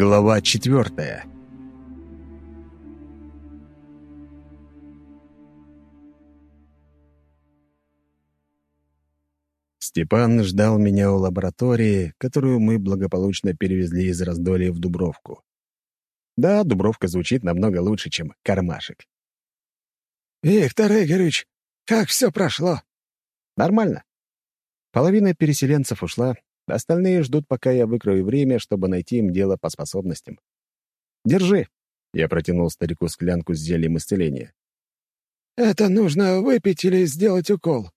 Глава четвертая. Степан ждал меня у лаборатории, которую мы благополучно перевезли из раздолья в Дубровку. Да, Дубровка звучит намного лучше, чем кармашек. «Виктор Игоревич, как все прошло?» «Нормально. Половина переселенцев ушла, Остальные ждут, пока я выкрою время, чтобы найти им дело по способностям. Держи. Я протянул старику склянку с зельем исцеления. «Это нужно выпить или сделать укол?»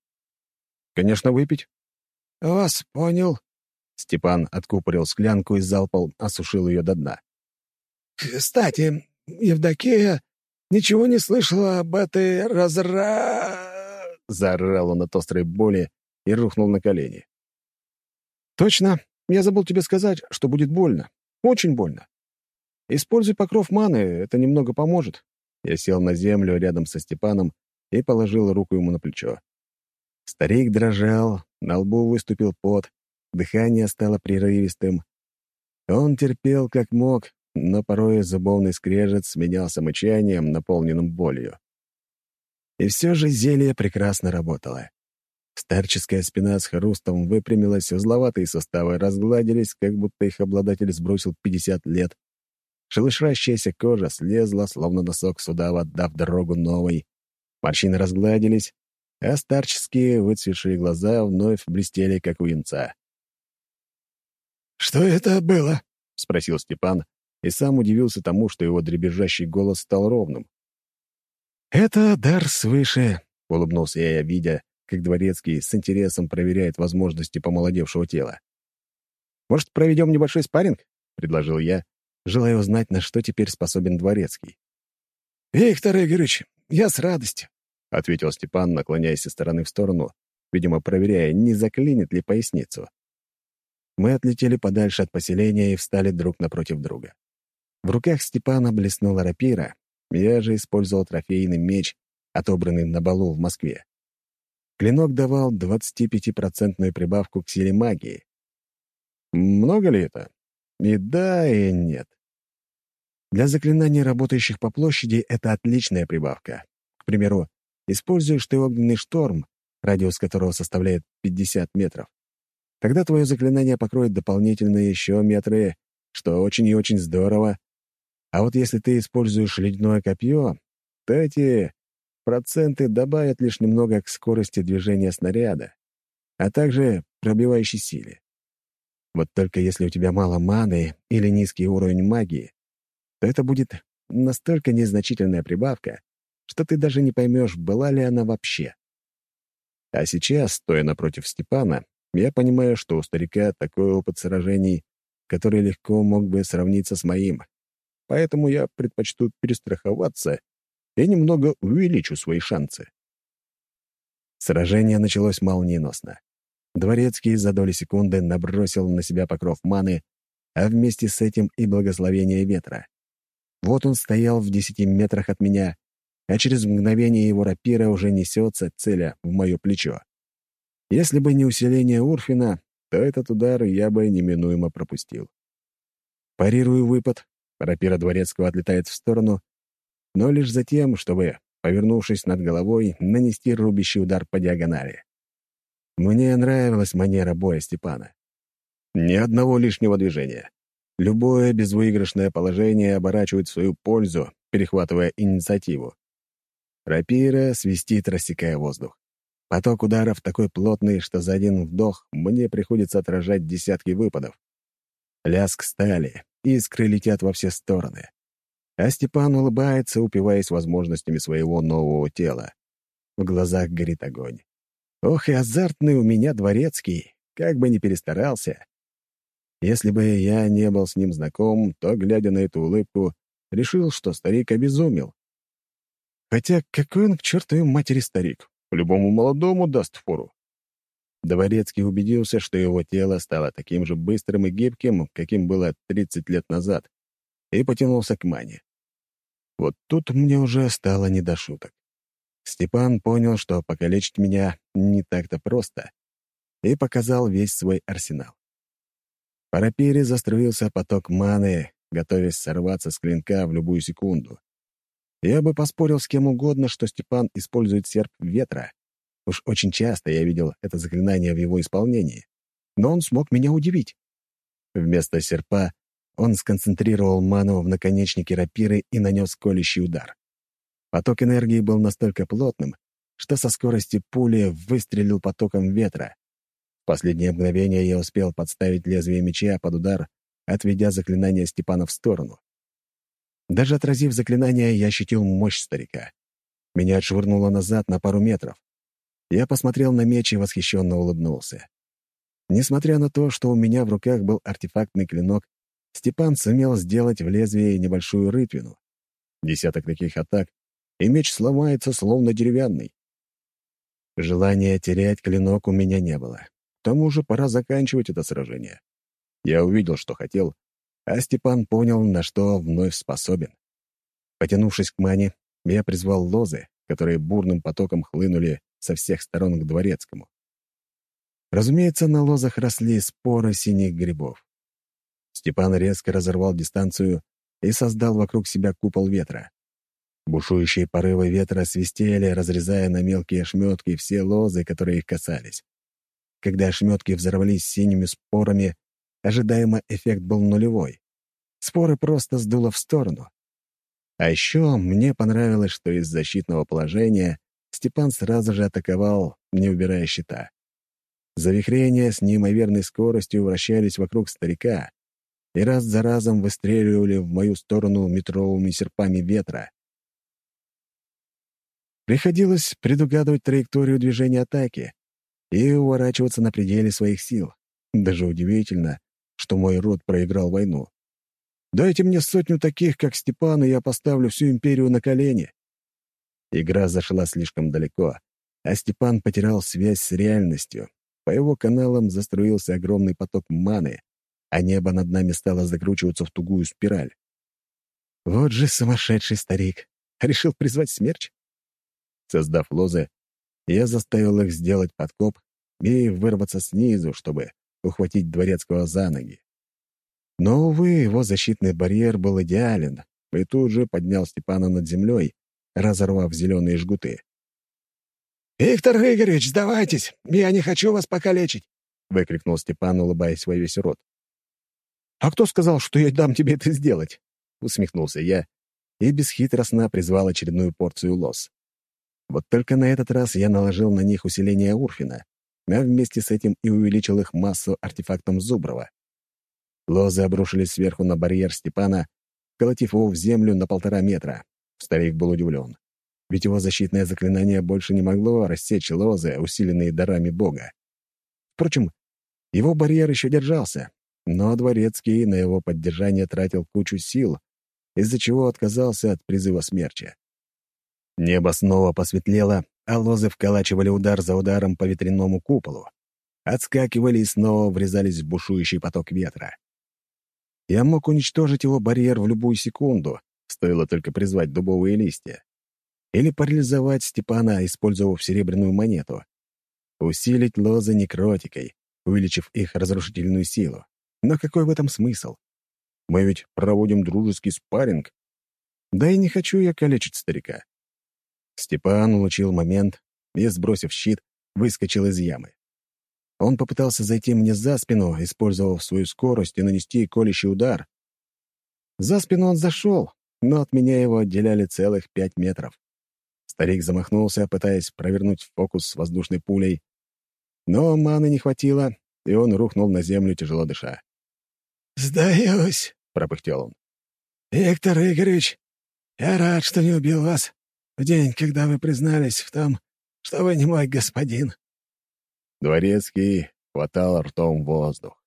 «Конечно, выпить». «Вас понял». Степан откупорил склянку и залпом осушил ее до дна. «Кстати, Евдокия ничего не слышала об этой разра...» Заорал он от острой боли и рухнул на колени. «Точно. Я забыл тебе сказать, что будет больно. Очень больно. Используй покров маны, это немного поможет». Я сел на землю рядом со Степаном и положил руку ему на плечо. Старик дрожал, на лбу выступил пот, дыхание стало прерывистым. Он терпел как мог, но порой зубовный скрежет сменялся мычанием, наполненным болью. И все же зелье прекрасно работало. Старческая спина с хрустом выпрямилась, узловатые составы разгладились, как будто их обладатель сбросил 50 лет. Шелышащаяся кожа слезла, словно носок судава, отдав дорогу новой. Морщины разгладились, а старческие выцветшие глаза вновь блестели, как у янца. «Что это было?» — спросил Степан, и сам удивился тому, что его дребезжащий голос стал ровным. «Это дар свыше», — улыбнулся я, видя, как Дворецкий с интересом проверяет возможности помолодевшего тела. «Может, проведем небольшой спарринг?» — предложил я, желая узнать, на что теперь способен Дворецкий. «Виктор Игоревич, я с радостью», — ответил Степан, наклоняясь из стороны в сторону, видимо, проверяя, не заклинит ли поясницу. Мы отлетели подальше от поселения и встали друг напротив друга. В руках Степана блеснула рапира, я же использовал трофейный меч, отобранный на балу в Москве. Клинок давал 25-процентную прибавку к силе магии. Много ли это? И да, и нет. Для заклинаний, работающих по площади, это отличная прибавка. К примеру, используешь ты огненный шторм, радиус которого составляет 50 метров. Тогда твое заклинание покроет дополнительные еще метры, что очень и очень здорово. А вот если ты используешь ледяное копье, то эти Проценты добавят лишь немного к скорости движения снаряда, а также пробивающей силе. Вот только если у тебя мало маны или низкий уровень магии, то это будет настолько незначительная прибавка, что ты даже не поймешь, была ли она вообще. А сейчас, стоя напротив Степана, я понимаю, что у старика такой опыт сражений, который легко мог бы сравниться с моим. Поэтому я предпочту перестраховаться и немного увеличу свои шансы. Сражение началось молниеносно. Дворецкий за доли секунды набросил на себя покров маны, а вместе с этим и благословение ветра. Вот он стоял в десяти метрах от меня, а через мгновение его рапира уже несется, целя в мое плечо. Если бы не усиление Урфина, то этот удар я бы неминуемо пропустил. Парирую выпад, рапира Дворецкого отлетает в сторону, но лишь за тем, чтобы, повернувшись над головой, нанести рубящий удар по диагонали. Мне нравилась манера боя Степана. Ни одного лишнего движения. Любое безвыигрышное положение оборачивает в свою пользу, перехватывая инициативу. Рапира свистит, рассекая воздух. Поток ударов такой плотный, что за один вдох мне приходится отражать десятки выпадов. Лязг стали, искры летят во все стороны. А Степан улыбается, упиваясь возможностями своего нового тела. В глазах горит огонь. Ох, и азартный у меня дворецкий, как бы ни перестарался. Если бы я не был с ним знаком, то, глядя на эту улыбку, решил, что старик обезумел. Хотя какой он к чертовой матери старик? Любому молодому даст фору. Дворецкий убедился, что его тело стало таким же быстрым и гибким, каким было 30 лет назад, и потянулся к мане. Вот тут мне уже стало не до шуток. Степан понял, что покалечить меня не так-то просто, и показал весь свой арсенал. По рапире заструился поток маны, готовясь сорваться с клинка в любую секунду. Я бы поспорил с кем угодно, что Степан использует серп ветра. Уж очень часто я видел это заклинание в его исполнении. Но он смог меня удивить. Вместо серпа он сконцентрировал ману в наконечнике рапиры и нанес колющий удар. Поток энергии был настолько плотным, что со скорости пули выстрелил потоком ветра. В последнее мгновение я успел подставить лезвие меча под удар, отведя заклинание Степана в сторону. Даже отразив заклинание, я ощутил мощь старика. Меня отшвырнуло назад на пару метров. Я посмотрел на меч и восхищенно улыбнулся. Несмотря на то, что у меня в руках был артефактный клинок, Степан сумел сделать в лезвии небольшую рытвину. Десяток таких атак, и меч сломается, словно деревянный. Желания терять клинок у меня не было. К тому же пора заканчивать это сражение. Я увидел, что хотел, а Степан понял, на что вновь способен. Потянувшись к мане, я призвал лозы, которые бурным потоком хлынули со всех сторон к дворецкому. Разумеется, на лозах росли споры синих грибов. Степан резко разорвал дистанцию и создал вокруг себя купол ветра. Бушующие порывы ветра свистели, разрезая на мелкие ошметки все лозы, которые их касались. Когда ошметки взорвались синими спорами, ожидаемо эффект был нулевой. Споры просто сдуло в сторону. А еще мне понравилось, что из защитного положения Степан сразу же атаковал, не убирая щита. Завихрения с неимоверной скоростью вращались вокруг старика и раз за разом выстреливали в мою сторону метровыми серпами ветра. Приходилось предугадывать траекторию движения атаки и уворачиваться на пределе своих сил. Даже удивительно, что мой род проиграл войну. Дайте мне сотню таких, как Степан, и я поставлю всю империю на колени. Игра зашла слишком далеко, а Степан потерял связь с реальностью. По его каналам заструился огромный поток маны, а небо над нами стало закручиваться в тугую спираль. Вот же сумасшедший старик. Решил призвать смерч? Создав лозы, я заставил их сделать подкоп и вырваться снизу, чтобы ухватить Дворецкого за ноги. Но, увы, его защитный барьер был идеален, и тут же поднял Степана над землей, разорвав зеленые жгуты. «Виктор Игоревич, сдавайтесь! Я не хочу вас покалечить!» — выкрикнул Степан, улыбаясь во весь рот. «А кто сказал, что я дам тебе это сделать?» — усмехнулся я и бесхитростно призвал очередную порцию лос. Вот только на этот раз я наложил на них усиление Урфина, а вместе с этим и увеличил их массу артефактом Зуброва. Лозы обрушились сверху на барьер Степана, колотив его в землю на полтора метра. Старик был удивлен, ведь его защитное заклинание больше не могло рассечь лозы, усиленные дарами Бога. Впрочем, его барьер еще держался, но Дворецкий на его поддержание тратил кучу сил, из-за чего отказался от призыва смерча. Небо снова посветлело, а лозы вколачивали удар за ударом по ветряному куполу. Отскакивали и снова врезались в бушующий поток ветра. Я мог уничтожить его барьер в любую секунду, стоило только призвать дубовые листья. Или парализовать Степана, использовав серебряную монету. Усилить лозы некротикой, увеличив их разрушительную силу. Но какой в этом смысл? Мы ведь проводим дружеский спарринг. Да и не хочу я калечить старика. Степан улучил момент и, сбросив щит, выскочил из ямы. Он попытался зайти мне за спину, использовав свою скорость и нанести колющий удар. За спину он зашел, но от меня его отделяли целых пять метров. Старик замахнулся, пытаясь провернуть фокус с воздушной пулей. Но маны не хватило, и он рухнул на землю, тяжело дыша. «Сдаюсь», — пропыхтел он. «Виктор Игоревич, я рад, что не убил вас в день, когда вы признались в том, что вы не мой господин». Дворецкий хватал ртом воздух.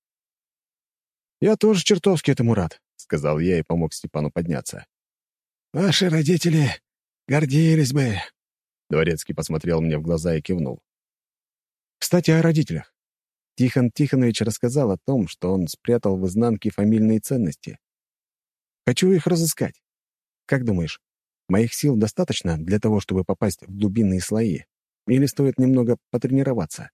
«Я тоже чертовски этому рад», — сказал я и помог Степану подняться. «Ваши родители гордились бы». Дворецкий посмотрел мне в глаза и кивнул. «Кстати, о родителях. Тихон Тихонович рассказал о том, что он спрятал в изнанке фамильные ценности. Хочу их разыскать. Как думаешь, Моих сил достаточно для того, чтобы попасть в глубинные слои? Или стоит немного потренироваться?»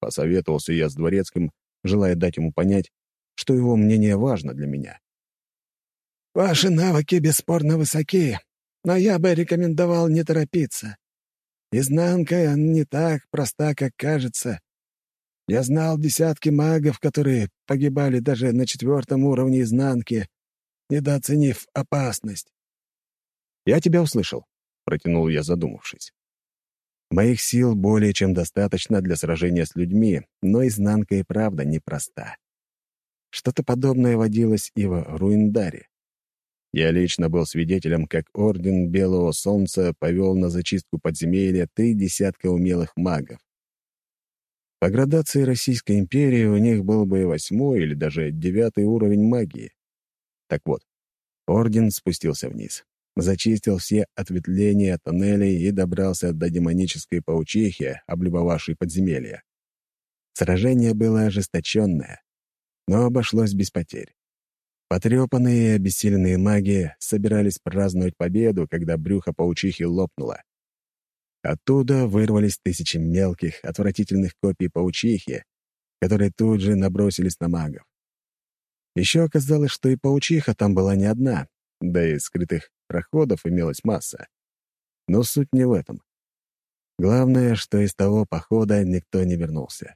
Посоветовался я с Дворецким, желая дать ему понять, что его мнение важно для меня. Ваши навыки бесспорно высоки, но я бы рекомендовал не торопиться. Изнанка не так проста, как кажется. Я знал десятки магов, которые погибали даже на четвертом уровне изнанки, недооценив опасность. «Я тебя услышал», — протянул я, задумавшись. Моих сил более чем достаточно для сражения с людьми, но изнанка и правда непроста. Что-то подобное водилось и в Руиндаре. Я лично был свидетелем, как Орден Белого Солнца повел на зачистку подземелья три десятка умелых магов. По градации Российской империи у них был бы восьмой или даже девятый уровень магии. Так вот, Орден спустился вниз, зачистил все ответвления тоннелей и добрался до демонической паучихи, облюбовавшей подземелья. Сражение было ожесточенное, но обошлось без потерь. Потрепанные и обессиленные маги собирались праздновать победу, когда брюхо паучихи лопнуло. Оттуда вырвались тысячи мелких, отвратительных копий паучихи, которые тут же набросились на магов. Еще оказалось, что и паучиха там была не одна, да и скрытых проходов имелась масса. Но суть не в этом. Главное, что из того похода никто не вернулся.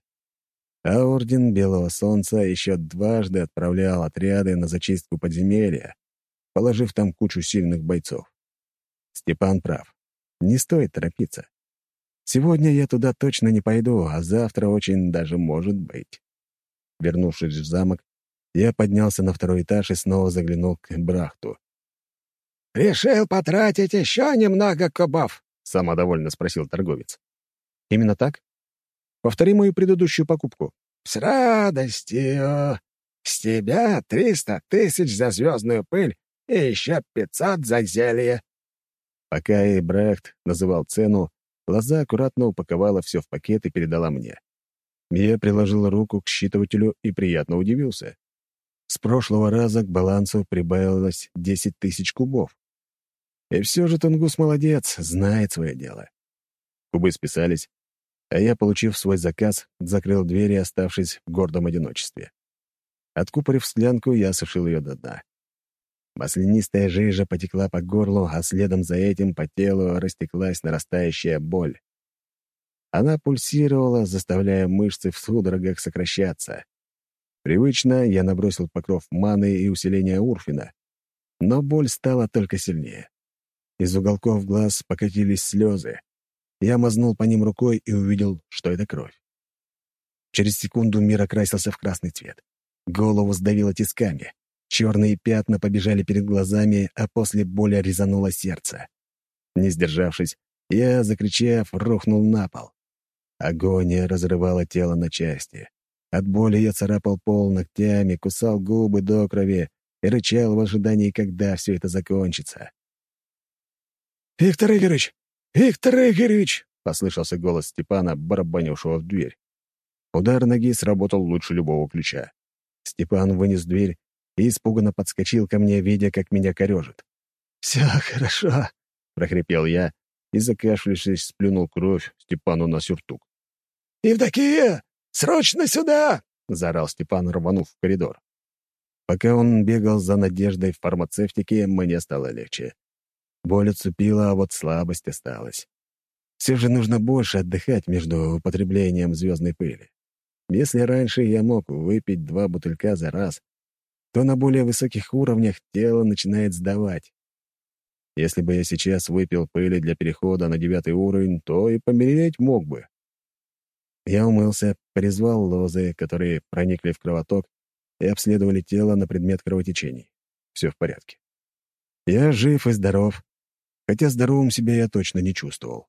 А Орден Белого Солнца еще дважды отправлял отряды на зачистку подземелья, положив там кучу сильных бойцов. Степан прав. Не стоит торопиться. Сегодня я туда точно не пойду, а завтра очень даже может быть. Вернувшись в замок, я поднялся на второй этаж и снова заглянул к Брахту. «Решил потратить еще немного кубов?» — самодовольно спросил торговец. «Именно так? Повтори мою предыдущую покупку». «С радостью. С тебя триста тысяч за звездную пыль и еще пятьсот за зелье». Пока Эйбрехт называл цену, Лоза аккуратно упаковала все в пакет и передала мне. Я приложил руку к считывателю и приятно удивился. С прошлого раза к балансу прибавилось 10 тысяч кубов. И все же Тунгус молодец, знает свое дело. Кубы списались, а я, получив свой заказ, закрыл двери, оставшись в гордом одиночестве. Откупорив склянку, я осушил ее до дна. Маслянистая жижа потекла по горлу, а следом за этим по телу растеклась нарастающая боль. Она пульсировала, заставляя мышцы в судорогах сокращаться. Привычно я набросил покров маны и усиления Урфина, но боль стала только сильнее. Из уголков глаз покатились слезы, я мазнул по ним рукой и увидел, что это кровь. Через секунду мир окрасился в красный цвет. Голову сдавило тисками. Черные пятна побежали перед глазами, а после боли резануло сердце. Не сдержавшись, я, закричав, рухнул на пол. Агония разрывала тело на части. От боли я царапал пол ногтями, кусал губы до крови и рычал в ожидании, когда все это закончится. «Виктор Игоревич, «Виктор Игоревич!» — послышался голос Степана, барабанившего в дверь. Удар ноги сработал лучше любого ключа. Степан вынес дверь и испуганно подскочил ко мне, видя, как меня корежит. «Все хорошо», — прохрипел я и, закашлявшись, сплюнул кровь Степану на сюртук. «Евдокия, срочно сюда!» — заорал Степан, рванув в коридор. Пока он бегал за надеждой в фармацевтике, мне стало легче. Боль отцепила, а вот слабость осталась. Все же нужно больше отдыхать между употреблением звездной пыли. Если раньше я мог выпить два бутылька за раз, то на более высоких уровнях тело начинает сдавать. Если бы я сейчас выпил пыли для перехода на девятый уровень, то и помереть мог бы. Я умылся, призвал лозы, которые проникли в кровоток и обследовали тело на предмет кровотечений. Все в порядке. Я жив и здоров, хотя здоровым себя я точно не чувствовал.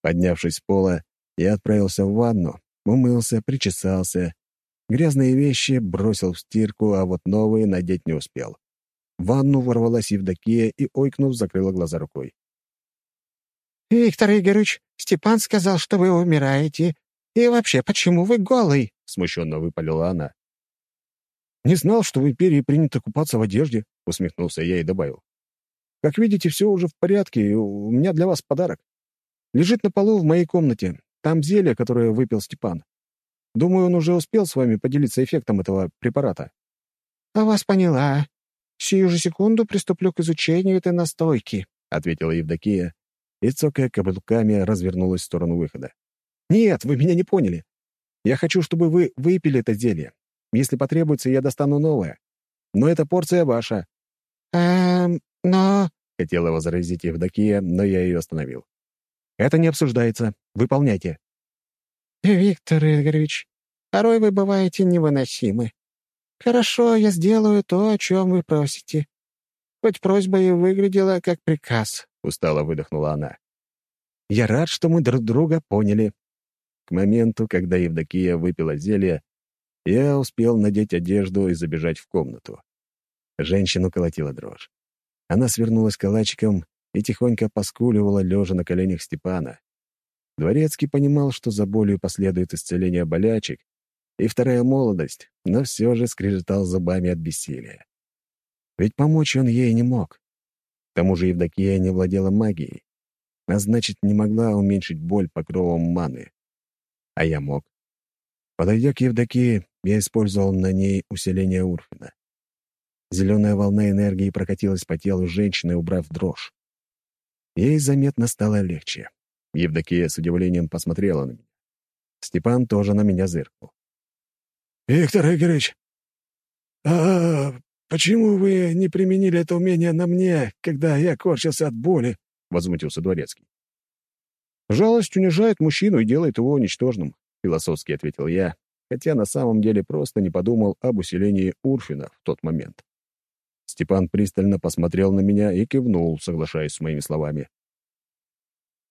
Поднявшись с пола, я отправился в ванну, умылся, причесался. Грязные вещи бросил в стирку, а вот новые надеть не успел. В ванну ворвалась Евдокия и, ойкнув, закрыла глаза рукой. «Виктор Игоревич, Степан сказал, что вы умираете. И вообще, почему вы голый?» — смущенно выпалила она. «Не знал, что в империи принято купаться в одежде», — усмехнулся я и добавил. Как видите, все уже в порядке, и у меня для вас подарок. Лежит на полу в моей комнате. Там зелье, которое выпил Степан. Думаю, он уже успел с вами поделиться эффектом этого препарата». «А вас поняла. «Сию же секунду приступлю к изучению этой настойки», — ответила Евдокия, и, цокая каблуками, развернулась в сторону выхода. «Нет, вы меня не поняли. Я хочу, чтобы вы выпили это зелье. Если потребуется, я достану новое. Но эта порция ваша». «Эм, но...» — хотела возразить Евдокия, но я ее остановил. «Это не обсуждается. Выполняйте». «Виктор Игоревич, порой вы бываете невыносимы. Хорошо, я сделаю то, о чем вы просите. Хоть просьба и выглядела как приказ», — устало выдохнула она. «Я рад, что мы друг друга поняли». К моменту, когда Евдокия выпила зелье, я успел надеть одежду и забежать в комнату. Женщину колотила дрожь. Она свернулась калачиком и тихонько поскуливала, лежа на коленях Степана. Дворецкий понимал, что за болью последует исцеление болячек и вторая молодость, но все же скрежетал зубами от бессилия. Ведь помочь он ей не мог. К тому же Евдокия не владела магией, а значит, не могла уменьшить боль покровом маны. А я мог. Подойдя к Евдокии, я использовал на ней усиление Урфина. Зеленая волна энергии прокатилась по телу женщины, убрав дрожь. Ей заметно стало легче. Евдокия с удивлением посмотрела на меня. Степан тоже на меня зыркнул. «Виктор Игоревич, а почему вы не применили это умение на мне, когда я корчился от боли?» — возмутился Дворецкий. «Жалость унижает мужчину и делает его ничтожным», — философски ответил я, хотя на самом деле просто не подумал об усилении Урфина в тот момент. Степан пристально посмотрел на меня и кивнул, соглашаясь с моими словами.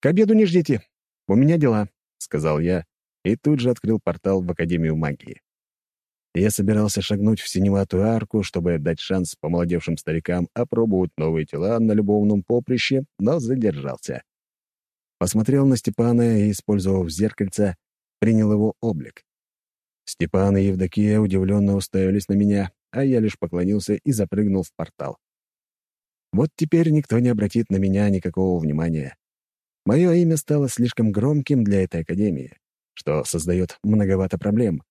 «К обеду не ждите. У меня дела», — сказал я и тут же открыл портал в Академию магии. Я собирался шагнуть в синеватую арку, чтобы дать шанс помолодевшим старикам опробовать новые тела на любовном поприще, но задержался. Посмотрел на Степана и, использовав зеркальце, принял его облик. Степан и Евдокия удивленно уставились на меня, а я лишь поклонился и запрыгнул в портал. Вот теперь никто не обратит на меня никакого внимания. Мое имя стало слишком громким для этой академии, что создает многовато проблем.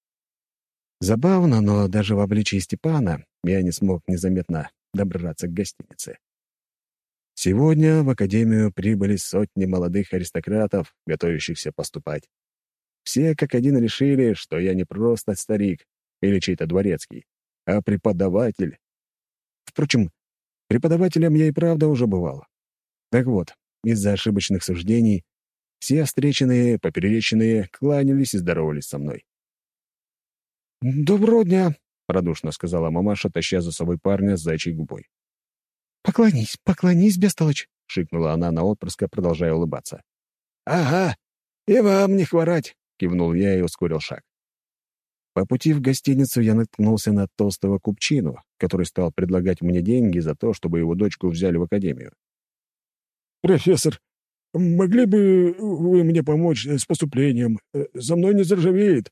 Забавно, но даже в обличии Степана я не смог незаметно добраться к гостинице. Сегодня в академию прибыли сотни молодых аристократов, готовящихся поступать. Все как один решили, что я не просто старик или чей-то дворецкий, а преподаватель. Впрочем, преподавателем я и правда уже бывал. Так вот, из-за ошибочных суждений все встреченные, поперечные кланялись и здоровались со мной. «Доброго дня», — радушно сказала мамаша, таща за собой парня с зайчей губой. «Поклонись, поклонись, бестолочь», — шикнула она на отпрыска, продолжая улыбаться. «Ага, и вам не хворать», — кивнул я и ускорил шаг. По пути в гостиницу я наткнулся на толстого купчину, который стал предлагать мне деньги за то, чтобы его дочку взяли в академию. «Профессор, могли бы вы мне помочь с поступлением? За мной не заржавеет.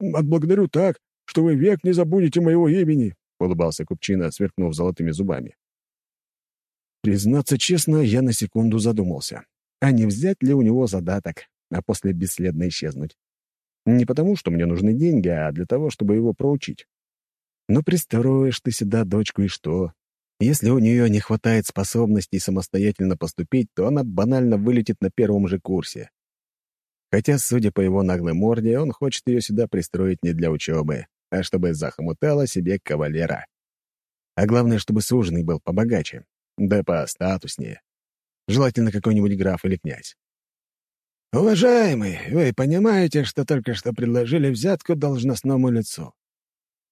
Отблагодарю так, что вы век не забудете моего имени», — улыбался купчина, сверкнув золотыми зубами. Признаться честно, я на секунду задумался, а не взять ли у него задаток, а после бесследно исчезнуть. Не потому, что мне нужны деньги, а для того, чтобы его проучить. Но пристроишь ты сюда дочку и что? Если у нее не хватает способностей самостоятельно поступить, то она банально вылетит на первом же курсе. Хотя, судя по его наглой морде, он хочет ее сюда пристроить не для учебы, а чтобы захомутала себе кавалера. А главное, чтобы суженый был побогаче, да постатуснее. Желательно какой-нибудь граф или князь. «Уважаемый, вы понимаете, что только что предложили взятку должностному лицу.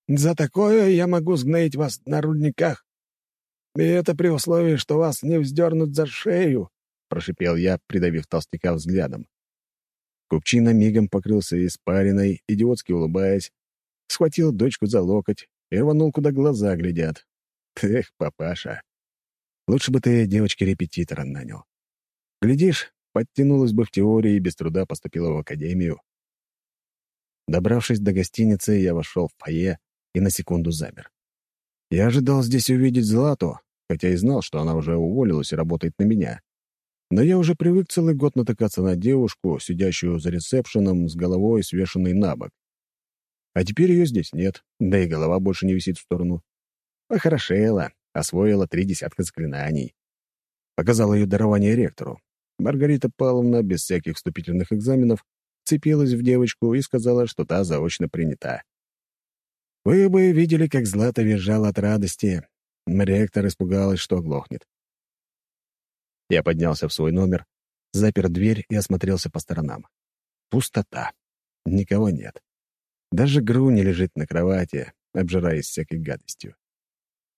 За такое я могу сгноить вас на рудниках. И это при условии, что вас не вздернут за шею», — прошипел я, придавив толстяка взглядом. Купчина мигом покрылся испариной, идиотски улыбаясь, схватил дочку за локоть и рванул, куда глаза глядят. Эх, папаша. Лучше бы ты девочке репетитора нанял. Глядишь, подтянулась бы в теории и без труда поступила в академию. Добравшись до гостиницы, я вошел в фойе и на секунду замер. Я ожидал здесь увидеть Злату, хотя и знал, что она уже уволилась и работает на меня. Но я уже привык целый год натыкаться на девушку, сидящую за ресепшеном с головой, свешенной на бок. А теперь ее здесь нет, да и голова больше не висит в сторону. Похорошела, освоила три десятка заклинаний. Показала ее дарование ректору. Маргарита Павловна, без всяких вступительных экзаменов, цепилась в девочку и сказала, что та заочно принята. Вы бы видели, как Злата визжала от радости. Ректор испугалась, что оглохнет. Я поднялся в свой номер, запер дверь и осмотрелся по сторонам. Пустота. Никого нет. Даже Гру не лежит на кровати, обжираясь всякой гадостью.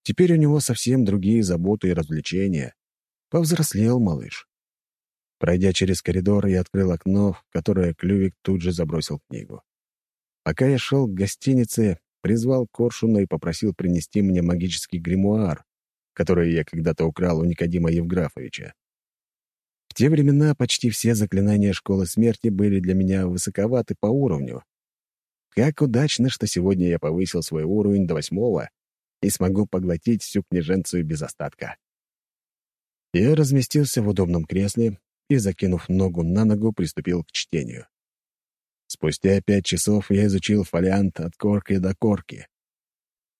Теперь у него совсем другие заботы и развлечения. Повзрослел малыш. Пройдя через коридор, я открыл окно, в которое Клювик тут же забросил книгу. Пока я шел к гостинице, призвал Коршуна и попросил принести мне магический гримуар, который я когда-то украл у Никодима Евграфовича. В те времена почти все заклинания Школы Смерти были для меня высоковаты по уровню. Как удачно, что сегодня я повысил свой уровень до восьмого и смогу поглотить всю княженцию без остатка. Я разместился в удобном кресле, и, закинув ногу на ногу, приступил к чтению. Спустя пять часов я изучил фолиант от корки до корки.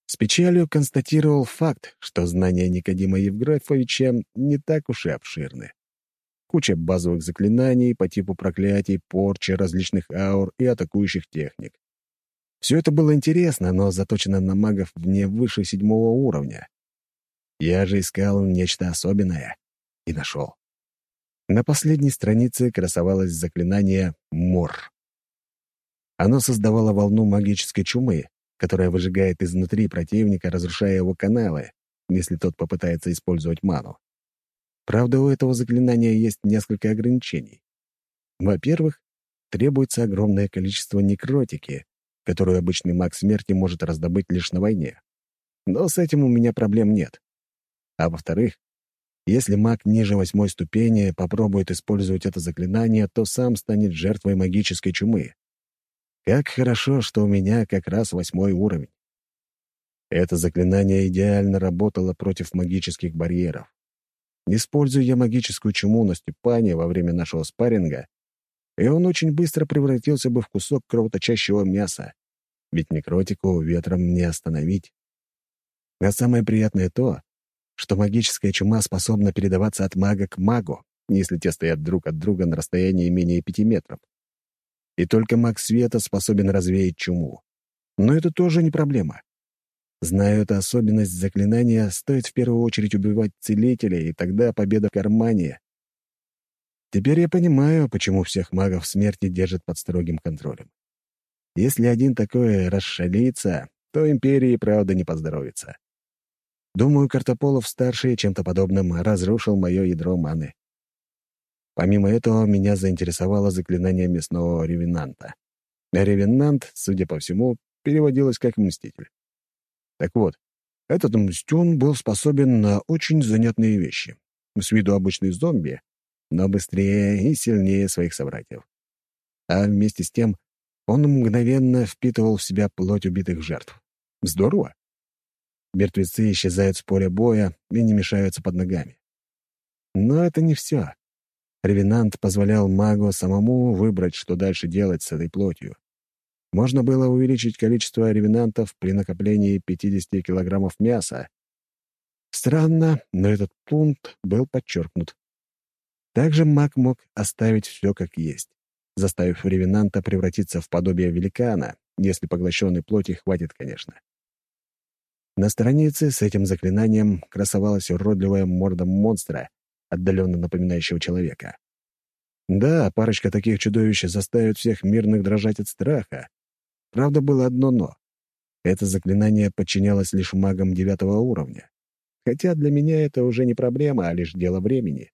С печалью констатировал факт, что знания Никодима Евграфовича не так уж и обширны. Куча базовых заклинаний по типу проклятий, порчи, различных аур и атакующих техник. Все это было интересно, но заточено на магов вне выше седьмого уровня. Я же искал нечто особенное и нашел. На последней странице красовалось заклинание «Мор». Оно создавало волну магической чумы, которая выжигает изнутри противника, разрушая его каналы, если тот попытается использовать ману. Правда, у этого заклинания есть несколько ограничений. Во-первых, требуется огромное количество некротики, которую обычный маг смерти может раздобыть лишь на войне. Но с этим у меня проблем нет. А во-вторых, если маг ниже восьмой ступени попробует использовать это заклинание, то сам станет жертвой магической чумы. Как хорошо, что у меня как раз восьмой уровень. Это заклинание идеально работало против магических барьеров. Используя я магическую чуму на Степане во время нашего спарринга, и он очень быстро превратился бы в кусок кровоточащего мяса, ведь некротику ветром не остановить. А самое приятное то, что магическая чума способна передаваться от мага к магу, если те стоят друг от друга на расстоянии менее пяти метров. И только маг света способен развеять чуму. Но это тоже не проблема. Знаю эту особенность заклинания, стоит в первую очередь убивать целителя, и тогда победа в кармане. Теперь я понимаю, почему всех магов смерти держат под строгим контролем. Если один такой расшалится, то империи, правда, не поздоровится. Думаю, Картополов-старший чем-то подобным разрушил мое ядро маны. Помимо этого, меня заинтересовало заклинание мясного ревенанта. Ревенант, судя по всему, переводилось как «мститель». Так вот, этот мстюн был способен на очень занятные вещи. С виду обычный зомби, но быстрее и сильнее своих собратьев. А вместе с тем он мгновенно впитывал в себя плоть убитых жертв. Здорово! Мертвецы исчезают с поля боя и не мешаются под ногами. Но это не все. Ревенант позволял магу самому выбрать, что дальше делать с этой плотью. Можно было увеличить количество ревенантов при накоплении 50 килограммов мяса. Странно, но этот пункт был подчеркнут. Также маг мог оставить все как есть, заставив ревенанта превратиться в подобие великана, если поглощенной плоти хватит, конечно. На странице с этим заклинанием красовалась уродливая морда монстра, отдаленно напоминающего человека. Да, парочка таких чудовищ заставит всех мирных дрожать от страха. Правда, было одно «но». Это заклинание подчинялось лишь магам девятого уровня. Хотя для меня это уже не проблема, а лишь дело времени.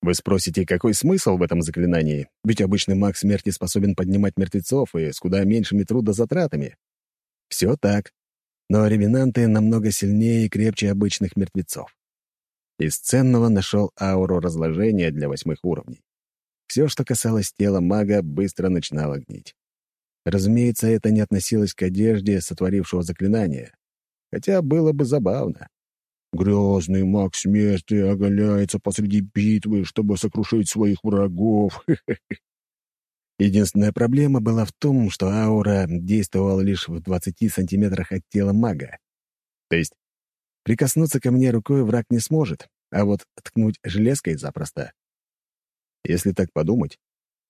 Вы спросите, какой смысл в этом заклинании? Ведь обычный маг смерти способен поднимать мертвецов и с куда меньшими трудозатратами. Все так но ревенанты намного сильнее и крепче обычных мертвецов. Из ценного нашел ауру разложения для восьмых уровней. Все, что касалось тела мага, быстро начинало гнить. Разумеется, это не относилось к одежде сотворившего заклинания, хотя было бы забавно. Грозный маг смерти оголяется посреди битвы, чтобы сокрушить своих врагов. Единственная проблема была в том, что аура действовала лишь в 20 сантиметрах от тела мага. То есть Прикоснуться ко мне рукой враг не сможет, а вот ткнуть железкой запросто. Если так подумать,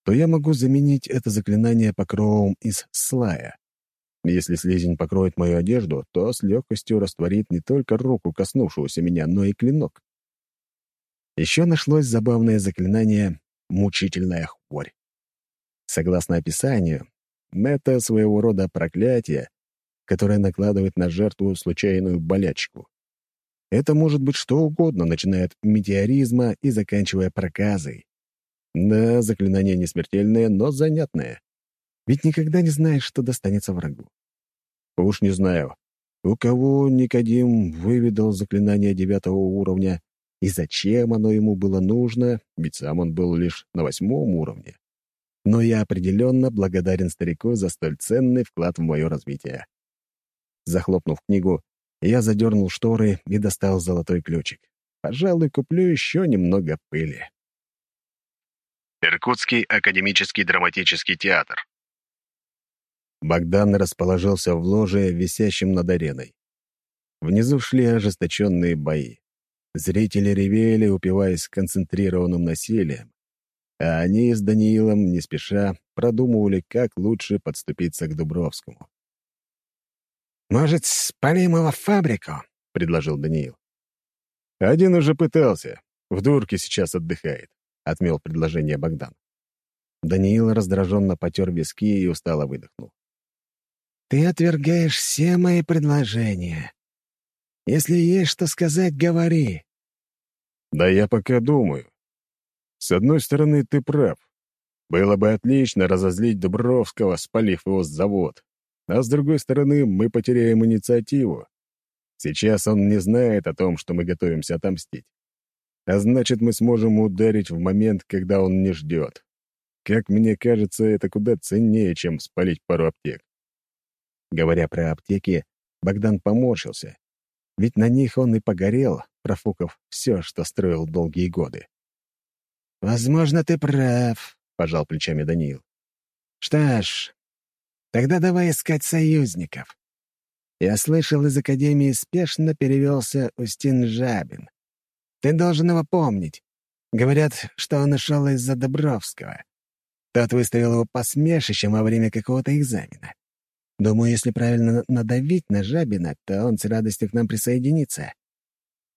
то я могу заменить это заклинание покровом из слая. Если слизень покроет мою одежду, то с легкостью растворит не только руку, коснувшуюся меня, но и клинок. Еще нашлось забавное заклинание «Мучительная хворь». Согласно описанию, это своего рода проклятие, которое накладывает на жертву случайную болячку. Это может быть что угодно, начиная от метеоризма и заканчивая проказой. Да, заклинание не смертельное, но занятное. Ведь никогда не знаешь, что достанется врагу. Уж не знаю, у кого Никодим выведал заклинание девятого уровня и зачем оно ему было нужно, ведь сам он был лишь на восьмом уровне. Но я определенно благодарен старику за столь ценный вклад в мое развитие. Захлопнув книгу, я задернул шторы и достал золотой ключик. Пожалуй, куплю еще немного пыли. Иркутский академический драматический театр. Богдан расположился в ложе, висящем над ареной. Внизу шли ожесточенные бои. Зрители ревели, упиваясь концентрированным насилием, а они с Даниилом, не спеша, продумывали, как лучше подступиться к Дубровскому. «Может, спалим его в фабрику?» — предложил Даниил. «Один уже пытался. В дурке сейчас отдыхает», — отмел предложение Богдан. Даниил раздраженно потер виски и устало выдохнул. «Ты отвергаешь все мои предложения. Если есть что сказать, говори». «Да я пока думаю. С одной стороны, ты прав. Было бы отлично разозлить Дубровского, спалив его с завод. А с другой стороны, мы потеряем инициативу. Сейчас он не знает о том, что мы готовимся отомстить. А значит, мы сможем ударить в момент, когда он не ждет. Как мне кажется, это куда ценнее, чем спалить пару аптек. Говоря про аптеки, Богдан поморщился. Ведь на них он и погорел, профукав все, что строил долгие годы. «Возможно, ты прав», — пожал плечами Даниил. «Что ж, Тогда давай искать союзников. Я слышал, из Академии спешно перевелся Устин Жабин. Ты должен его помнить. Говорят, что он ушел из-за Добровского. Тот выставил его посмешищем во время какого-то экзамена. Думаю, если правильно надавить на Жабина, то он с радостью к нам присоединится.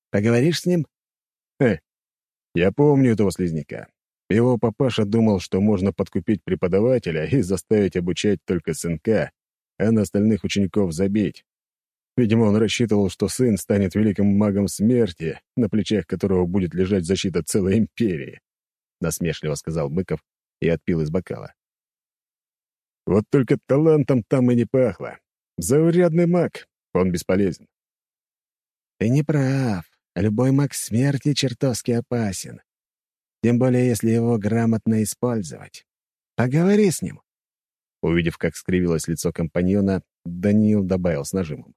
Поговоришь с ним? Э, я помню этого слизняка. Его папаша думал, что можно подкупить преподавателя и заставить обучать только сынка, а на остальных учеников забить. Видимо, он рассчитывал, что сын станет великим магом смерти, на плечах которого будет лежать защита целой империи. Насмешливо сказал Быков и отпил из бокала. Вот только талантом там и не пахло. Заурядный маг, он бесполезен. Ты не прав. Любой маг смерти чертовски опасен. Тем более, если его грамотно использовать. Поговори с ним». Увидев, как скривилось лицо компаньона, Даниил добавил с нажимом.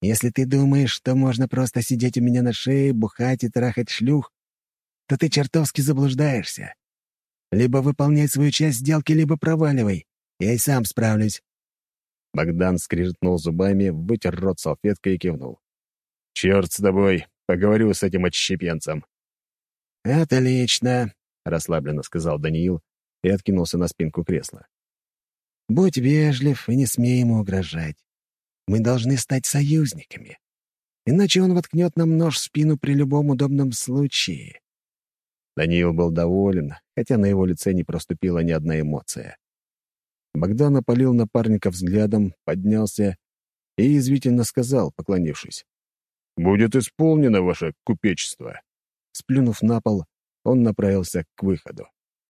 «Если ты думаешь, что можно просто сидеть у меня на шее, бухать и трахать шлюх, то ты чертовски заблуждаешься. Либо выполняй свою часть сделки, либо проваливай. Я и сам справлюсь». Богдан скрижетнул зубами, вытер рот салфеткой и кивнул. «Черт с тобой, поговорю с этим отщепенцем». «Отлично», — расслабленно сказал Даниил и откинулся на спинку кресла. «Будь вежлив и не смей ему угрожать. Мы должны стать союзниками. Иначе он воткнет нам нож в спину при любом удобном случае». Даниил был доволен, хотя на его лице не проступила ни одна эмоция. Богдан опалил напарника взглядом, поднялся и извительно сказал, поклонившись. «Будет исполнено ваше купечество». Сплюнув на пол, он направился к выходу.